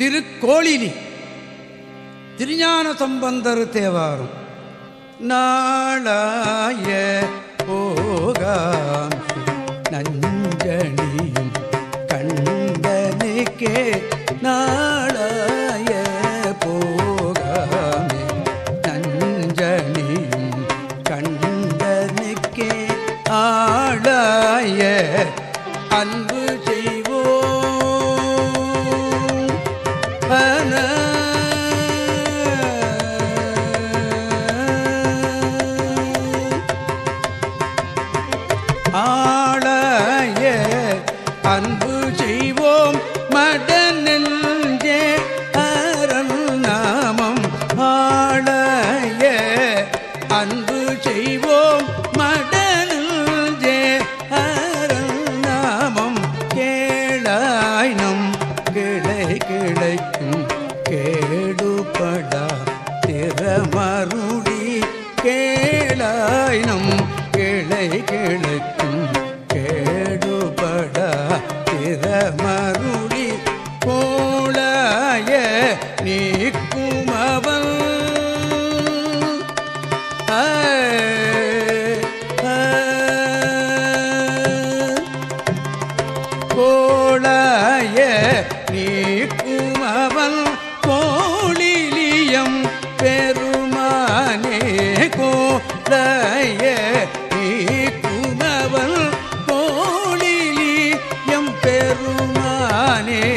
திருக்கோளிலி. திருஞான சம்பந்தர் தேவாரம். நாளாய போகாம். நஞ்சணியும் கண்டனுக்கே நாளாய போகாமே. நஞ்சணியும் கண்டனுக்கே ஆளாய அன்பு செய்வோம் ஆளைய அன்பு செய்வோம். மடனெஞ்சே அரண் நாமம். ஆளைய அன்பு கேடுபடா திறமருடி கேளாயினம். கிளை கிளைக்கும் கேடுபடா திறமருடி கோளாய நீக்குமவன் அவன் பெருமானே.